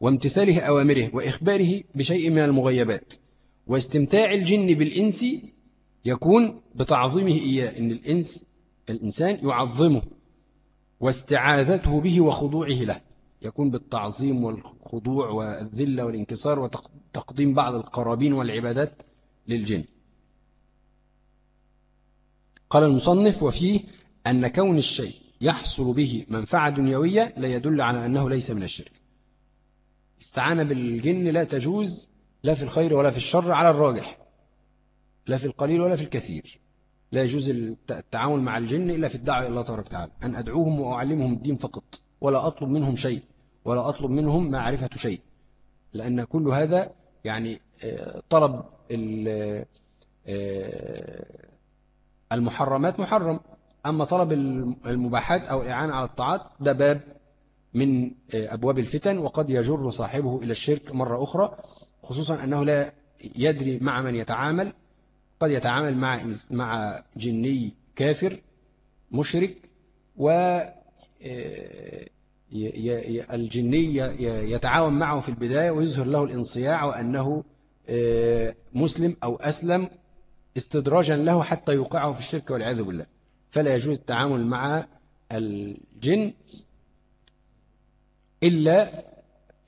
وامتثاله أوامره وإخباره بشيء من المغيبات واستمتاع الجن بالإنس يكون بتعظيمه إياه إن الإنس الإنسان يعظمه واستعاذته به وخضوعه له يكون بالتعظيم والخضوع والذلة والانكسار وتقديم بعض القرابين والعبادات للجن. قال المصنف وفيه أن كون الشيء يحصل به منفعة دنيوية لا يدل على أنه ليس من الشرك. استعانة بالجن لا تجوز لا في الخير ولا في الشر على الراجح لا في القليل ولا في الكثير. لا يجوز التعامل مع الجن إلا في الدعوة إلى الله تبارك وتعالى. أن أدعوهم وأعلمهم الدين فقط ولا أطلب منهم شيء ولا أطلب منهم معرفة شيء. لأن كل هذا يعني آه، طلب آه، المحرمات محرم. أما طلب المباحات أو الإعانة على الطاعات ده باب من آه، أبواب الفتن وقد يجر صاحبه إلى الشرك مرة أخرى خصوصا أنه لا يدري مع من يتعامل قد يتعامل مع مع جني كافر مشرك و آه، الجني يتعاون معه في البداية ويظهر له الانصياع وأنه آه، مسلم أو أسلم استدراجا له حتى يوقعه في الشرك والعياذ بالله. فلا يجوز التعامل مع الجن. إلا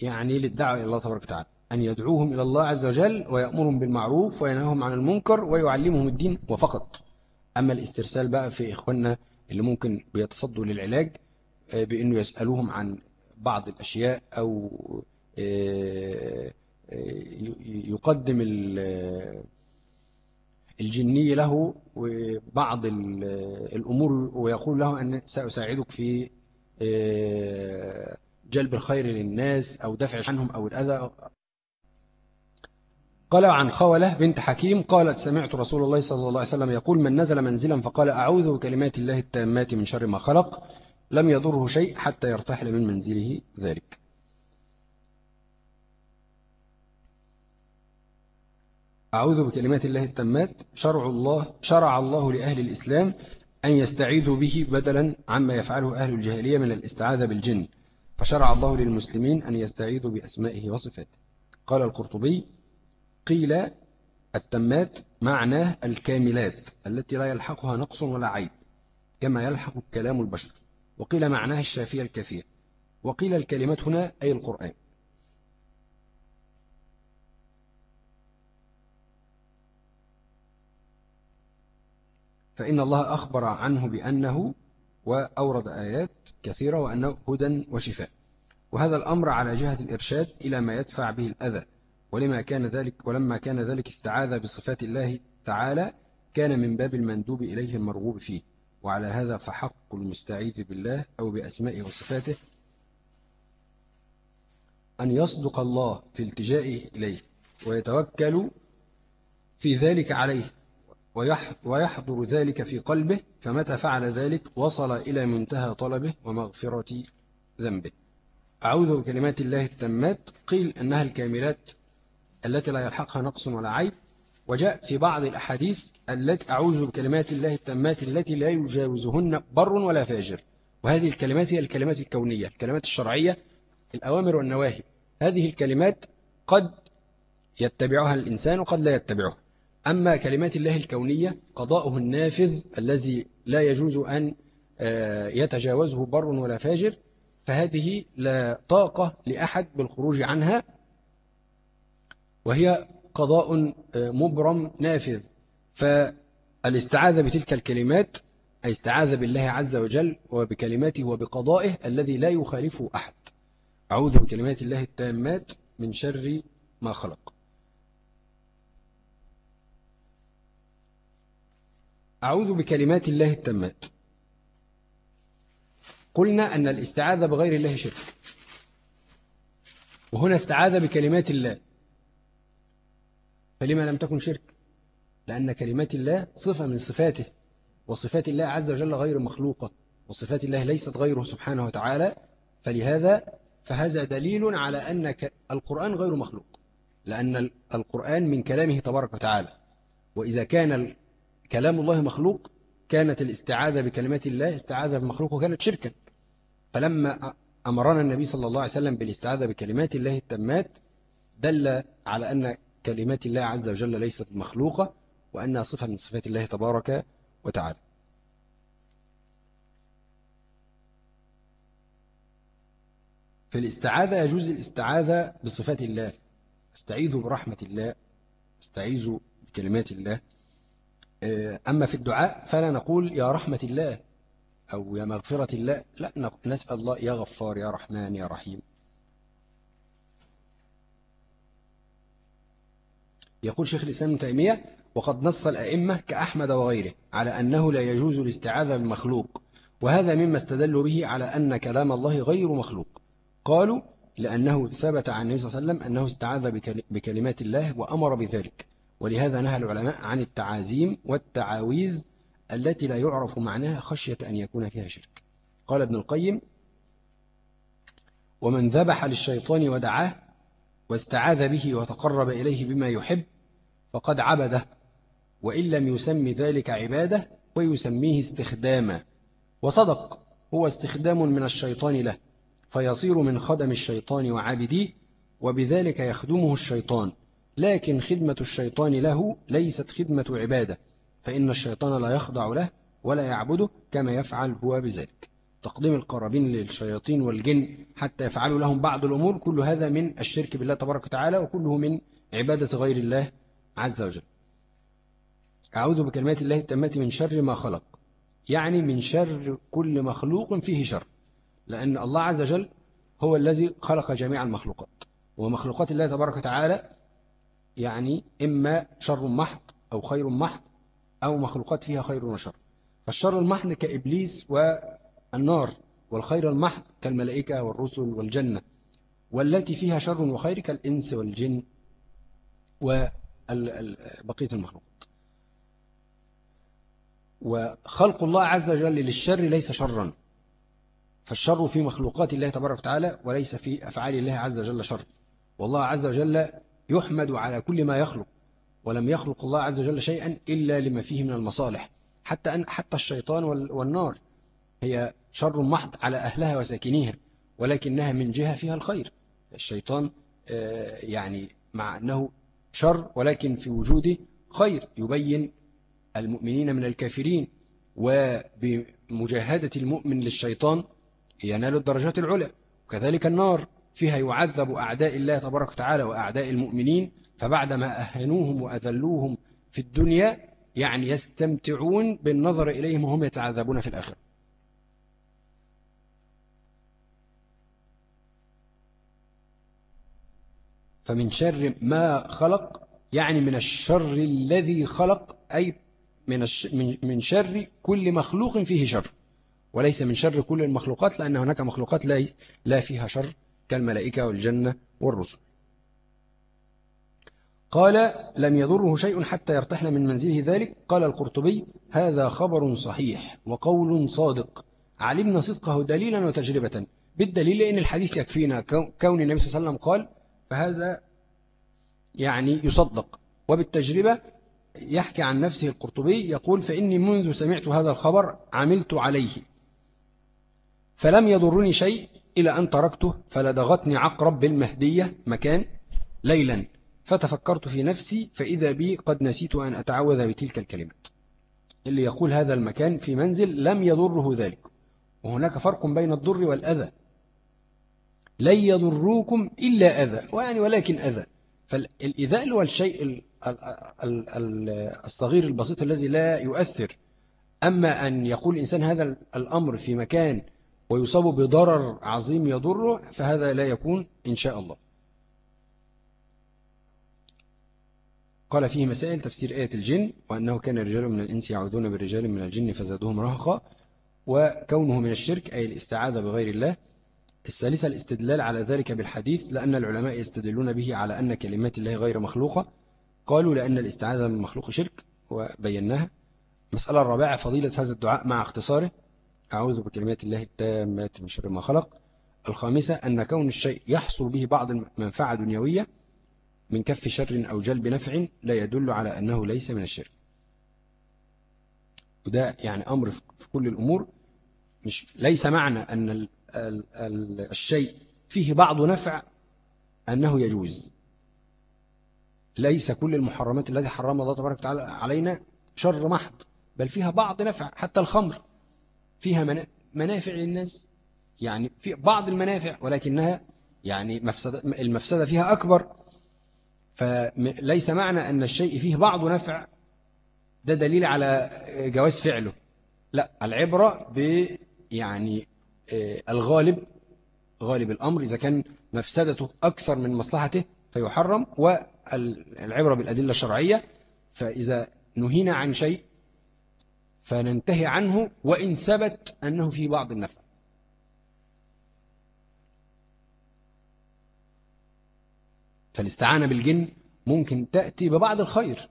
يعني للدعوة إلى الله تبارك وتعالى. أن يدعوهم إلى الله عز وجل ويأمرهم بالمعروف وينهاهم عن المنكر ويعلمهم الدين وفقط. أما الاسترسال بقى في إخواننا اللي ممكن بيتصدوا للعلاج آه، بأنه يسألوهم عن بعض الأشياء أو آه، آه، يقدم الجني له بعض الأمور ويقول له أن سأساعدك في جلب الخير للناس أو دفع عنهم أو الأذى. قال عن خولة بنت حكيم قالت سمعت رسول الله صلى الله عليه وسلم يقول من نزل منزلا فقال أعوذ بكلمات الله التامات من شر ما خلق. لم يضره شيء حتى يرتحل من منزله ذلك. أعوذ بكلمات الله التامات. شرع الله شرع الله لأهل الإسلام أن يستعيذوا به بدلا عما يفعله أهل الجاهلية من الاستعاذة بالجن. فشرع الله للمسلمين أن يستعيذوا بأسمائه وصفاته. قال القرطبي قيل التمات معناه الكاملات التي لا يلحقها نقص ولا عيب كما يلحق كلام البشر. وقيل معناه الشافية الكافية. وقيل الكلمات هنا أي القرآن. فإن الله أخبر عنه بأنه وأورد آيات كثيرة وأنه هدى وشفاء. وهذا الأمر على جهة الإرشاد إلى ما يدفع به الأذى ولما كان ذلك ولما كان ذلك استعاذ بصفات الله تعالى كان من باب المندوب إليه المرغوب فيه. وعلى هذا فحق المستعيذ بالله أو بأسمائه وصفاته أن يصدق الله في التجائه إليه ويتوكل في ذلك عليه. ويحضر ذلك في قلبه فمتى فعل ذلك وصل إلى منتهى طلبه ومغفرة ذنبه. أعوذ بكلمات الله التامات. قيل أنها الكاملات التي لا يلحقها نقص ولا عيب. وجاء في بعض الأحاديث التي أعوذ بكلمات الله التامات التي لا يجاوزهن بر ولا فاجر. وهذه الكلمات هي الكلمات الكونية الكلمات الشرعية الأوامر والنواهي. هذه الكلمات قد يتبعها الإنسان وقد لا يتبعها أما كلمات الله الكونية قضاؤه النافذ الذي لا يجوز أن آه، يتجاوزه بر ولا فاجر فهذه لا طاقة لأحد بالخروج عنها وهي قضاء آه، مبرم نافذ. فالاستعاذة بتلك الكلمات أي استعاذ بالله عز وجل وبكلماته وبقضائه الذي لا يخالفه أحد. أعوذ بكلمات الله التامات من شر ما خلق. أعوذ بكلمات الله التامات. قلنا أن الاستعاذة بغير الله شرك. وهنا استعاذ بكلمات الله. فلما لم تكن شرك؟ لأن كلمات الله صفة من صفاته وصفات الله عز وجل غير مخلوقة وصفات الله ليست غيره سبحانه وتعالى. فلهذا فهذا دليل على أن القرآن غير مخلوق لأن القرآن من كلامه تبارك وتعالى. وإذا كان كلام الله مخلوق كانت الاستعاذة بكلمات الله استعاذة بمخلوق وكانت شركا. فلما أمرنا النبي صلى الله عليه وسلم بالاستعاذة بكلمات الله التمات دل على أن كلمات الله عز وجل ليست مخلوقة وأنها صفة من صفات الله تبارك وتعالى. في الاستعاذة يجوز الاستعاذة بصفات الله. أستعيذ برحمة الله. أستعيذ بكلمات الله. أما في الدعاء فلا نقول يا رحمة الله أو يا مغفرة الله. لا نسأل الله يا غفار يا رحمن يا رحيم. يقول شيخ الإسلام تيمية وقد نص الأئمة كأحمد وغيره على أنه لا يجوز الاستعاذة بالمخلوق وهذا مما استدلوا به على أن كلام الله غير مخلوق. قالوا لأنه ثبت عن النبي صلى الله عليه وسلم أنه استعاذ بكلمات الله وأمر بذلك. ولهذا نهى العلماء عن التعازيم والتعاويذ التي لا يعرف معناها خشية أن يكون فيها شرك. قال ابن القيم ومن ذبح للشيطان ودعاه واستعاذ به وتقرب إليه بما يحب فقد عبده وإن لم يسم ذلك عبادة ويسميه استخداما. وصدق هو استخدام من الشيطان له فيصير من خدم الشيطان وعابديه وبذلك يخدمه الشيطان. لكن خدمة الشيطان له ليست خدمة عبادة فإن الشيطان لا يخضع له ولا يعبده كما يفعل هو بذلك. تقديم القرابين للشياطين والجن حتى يفعلوا لهم بعض الأمور كل هذا من الشرك بالله تبارك وتعالى وكله من عبادة غير الله عز وجل. أعوذ بكلمات الله التامة من شر ما خلق يعني من شر كل مخلوق فيه شر لأن الله عز وجل هو الذي خلق جميع المخلوقات ومخلوقات الله تبارك وتعالى يعني إما شر محض أو خير محض أو مخلوقات فيها خير وشر. فالشر المحض كإبليس والنار والخير المحض كالملائكة والرسل والجنة والتي فيها شر وخير كالإنس والجن وبقية المخلوقات. وخلق الله عز وجل للشر ليس شرا. فالشر في مخلوقات الله تبارك وتعالى وليس في أفعال الله عز وجل شر. والله عز وجل يحمد على كل ما يخلق ولم يخلق الله عز وجل شيئا إلا لما فيه من المصالح حتى أن حتى الشيطان والنار. هي شر محض على أهلها وساكنيها ولكنها من جهة فيها الخير. الشيطان آه، يعني مع أنه شر ولكن في وجوده خير. يبين المؤمنين من الكافرين وبمجاهدة المؤمن للشيطان ينال الدرجات العلى وكذلك النار. فيها يعذب أعداء الله تبارك وتعالى وأعداء المؤمنين فبعدما أهنوهم وأذلوهم في الدنيا يعني يستمتعون بالنظر إليهم وهم يتعذبون في الآخرة. فمن شر ما خلق يعني من الشر الذي خلق أي من من شر كل مخلوق فيه شر. وليس من شر كل المخلوقات لأن هناك مخلوقات لا لا فيها شر. كالملائكة والجنة والرسل. قال لم يضره شيء حتى يرتحل من منزله ذلك. قال القرطبي هذا خبر صحيح وقول صادق. علمنا صدقه دليلا وتجربة. بالدليل لأن الحديث يكفينا. كون النبي صلى الله عليه وسلم قال فهذا يعني يصدق. وبالتجربة يحكي عن نفسه القرطبي يقول فإني منذ سمعت هذا الخبر عملت عليه. فلم يضرني شيء إلى أن تركته فلدغتني عقرب بالمهدية مكان ليلا. فتفكرت في نفسي فإذا بي قد نسيت أن أتعوذ بتلك الكلمات. اللي يقول هذا المكان في منزل لم يضره ذلك. وهناك فرق بين الضر والأذى. لن يضروكم إلا أذى ويعني ولكن أذى. فالإذاء هو الشيء الصغير البسيط الذي لا يؤثر. أما أن يقول الإنسان هذا الأمر في مكان ويصاب بضرر عظيم يضره فهذا لا يكون إن شاء الله. قال فيه مسائل تفسير آية الجن وأنه كان رجال من الإنس يعوذون بالرجال من الجن فزادوهم رهقا وكونه من الشرك أي الاستعاذة بغير الله. الثالثة الاستدلال على ذلك بالحديث لأن العلماء يستدلون به على أن كلمات الله غير مخلوقة. قالوا لأن الاستعاذة من مخلوق شرك وبيناها. مسألة الرابعة فضيلة هذا الدعاء مع اختصاره. أعوذ بكلمات الله التامات من شر ما خلق. الخامسة أن كون الشيء يحصل به بعض المنفعة دنيوية من كف شر أو جلب نفع لا يدل على أنه ليس من الشرك. وده يعني أمر في كل الأمور. مش ليس معنى أن ال ال ال الشيء فيه بعض نفع أنه يجوز. ليس كل المحرمات التي حرمها الله تبارك وتعالى علينا شر محض بل فيها بعض نفع حتى الخمر. فيها منافع للناس. يعني في بعض المنافع ولكنها يعني مفسدة المفسدة فيها أكبر. فليس معنى أن الشيء فيه بعض نفع ده دليل على جواز فعله. لا العبرة ب يعني آه، الغالب غالب الأمر إذا كان مفسدته أكثر من مصلحته فيحرم والعبرة بالأدلة الشرعية. فإذا نهينا عن شيء فننتهي عنه وإن ثبت أنه في بعض النفع. فالاستعانة بالجن ممكن تأتي ببعض الخير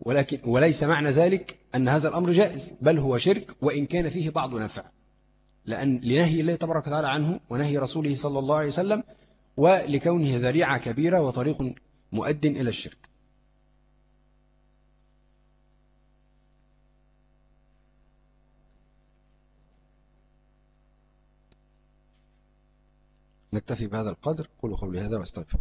ولكن وليس معنى ذلك أن هذا الأمر جائز بل هو شرك وإن كان فيه بعض نفع. لأن لنهي الله تبارك وتعالى عنه ونهي رسوله صلى الله عليه وسلم ولكونه ذريعة كبيرة وطريق مؤد إلى الشرك. نكتفي بهذا القدر قولوا قولي هذا واستغفر